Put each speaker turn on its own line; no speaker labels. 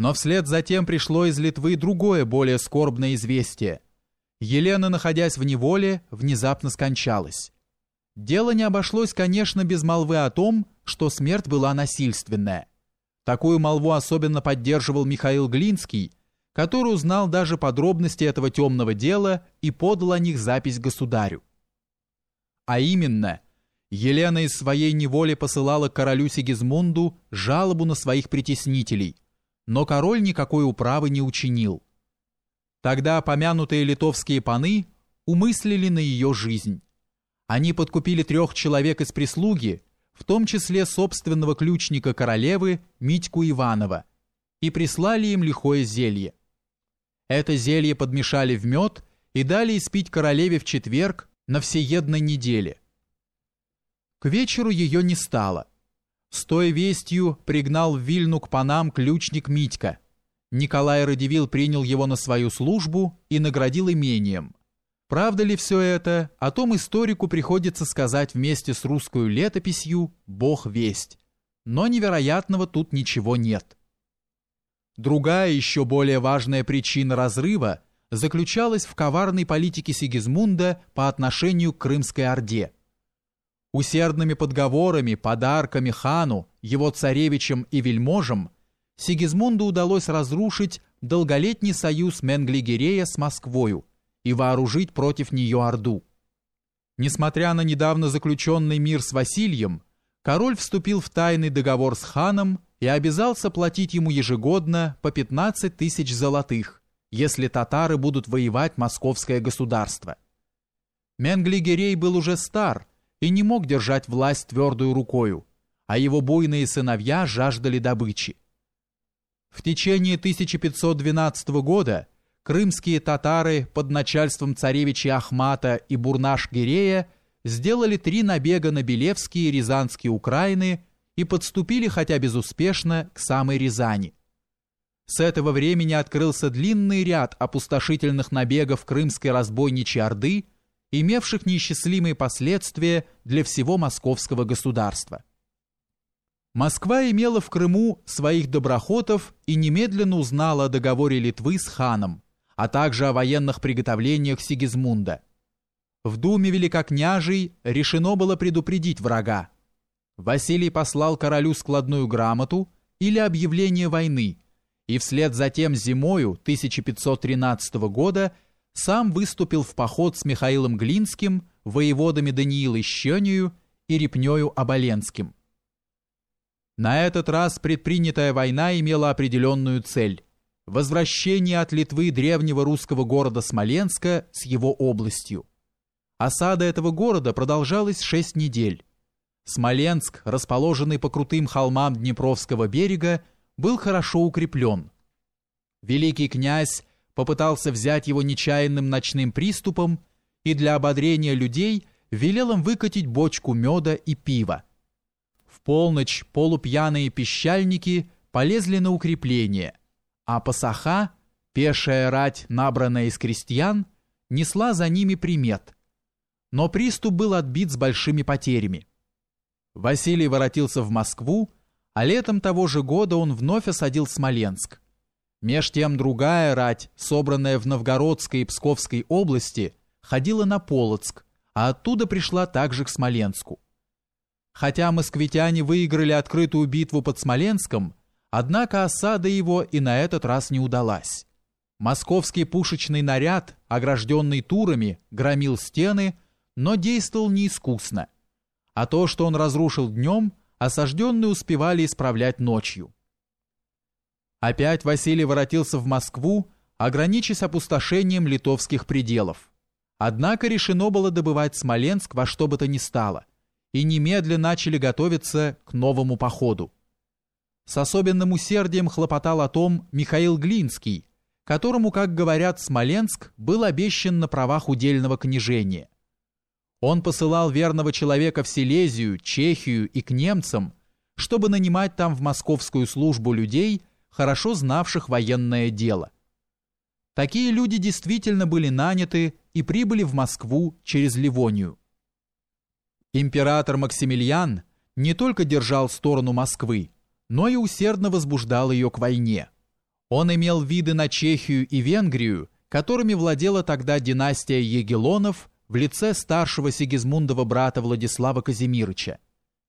Но вслед за тем пришло из Литвы другое, более скорбное известие. Елена, находясь в неволе, внезапно скончалась. Дело не обошлось, конечно, без молвы о том, что смерть была насильственная. Такую молву особенно поддерживал Михаил Глинский, который узнал даже подробности этого темного дела и подал о них запись государю. А именно, Елена из своей неволи посылала королю Сигизмунду жалобу на своих притеснителей – но король никакой управы не учинил. Тогда помянутые литовские паны умыслили на ее жизнь. Они подкупили трех человек из прислуги, в том числе собственного ключника королевы Митьку Иванова, и прислали им лихое зелье. Это зелье подмешали в мед и дали испить королеве в четверг на всеедной неделе. К вечеру ее не стало. С той вестью пригнал в Вильну к панам ключник Митька. Николай Радивил принял его на свою службу и наградил имением. Правда ли все это, о том историку приходится сказать вместе с русской летописью «Бог весть». Но невероятного тут ничего нет. Другая, еще более важная причина разрыва заключалась в коварной политике Сигизмунда по отношению к Крымской Орде – Усердными подговорами, подарками хану, его царевичам и вельможам Сигизмунду удалось разрушить долголетний союз Менгли-Гирея с Москвою и вооружить против нее Орду. Несмотря на недавно заключенный мир с Василием, король вступил в тайный договор с ханом и обязался платить ему ежегодно по 15 тысяч золотых, если татары будут воевать московское государство. Менгли-Гирей был уже стар – и не мог держать власть твердую рукою, а его буйные сыновья жаждали добычи. В течение 1512 года крымские татары под начальством царевича Ахмата и Бурнаш-Гирея сделали три набега на Белевские и Рязанские Украины и подступили, хотя безуспешно, к самой Рязани. С этого времени открылся длинный ряд опустошительных набегов крымской разбойничьей орды – имевших неисчислимые последствия для всего московского государства. Москва имела в Крыму своих доброхотов и немедленно узнала о договоре Литвы с ханом, а также о военных приготовлениях Сигизмунда. В Думе Великокняжий решено было предупредить врага. Василий послал королю складную грамоту или объявление войны, и вслед за тем зимою 1513 года – сам выступил в поход с Михаилом Глинским, воеводами Даниилой Щению и Репнёю Оболенским. На этот раз предпринятая война имела определенную цель – возвращение от Литвы древнего русского города Смоленска с его областью. Осада этого города продолжалась шесть недель. Смоленск, расположенный по крутым холмам Днепровского берега, был хорошо укреплен. Великий князь попытался взять его нечаянным ночным приступом и для ободрения людей велел им выкатить бочку меда и пива. В полночь полупьяные пищальники полезли на укрепление, а пасаха, пешая рать, набранная из крестьян, несла за ними примет. Но приступ был отбит с большими потерями. Василий воротился в Москву, а летом того же года он вновь осадил Смоленск – Меж тем другая рать, собранная в Новгородской и Псковской области, ходила на Полоцк, а оттуда пришла также к Смоленску. Хотя москвитяне выиграли открытую битву под Смоленском, однако осада его и на этот раз не удалась. Московский пушечный наряд, огражденный турами, громил стены, но действовал неискусно. А то, что он разрушил днем, осажденные успевали исправлять ночью. Опять Василий воротился в Москву, ограничившись опустошением литовских пределов. Однако решено было добывать Смоленск во что бы то ни стало, и немедленно начали готовиться к новому походу. С особенным усердием хлопотал о том Михаил Глинский, которому, как говорят, Смоленск был обещан на правах удельного княжения. Он посылал верного человека в Силезию, Чехию и к немцам, чтобы нанимать там в московскую службу людей – хорошо знавших военное дело. Такие люди действительно были наняты и прибыли в Москву через Ливонию. Император Максимилиан не только держал сторону Москвы, но и усердно возбуждал ее к войне. Он имел виды на Чехию и Венгрию, которыми владела тогда династия Егелонов в лице старшего Сигизмундова брата Владислава Казимирыча.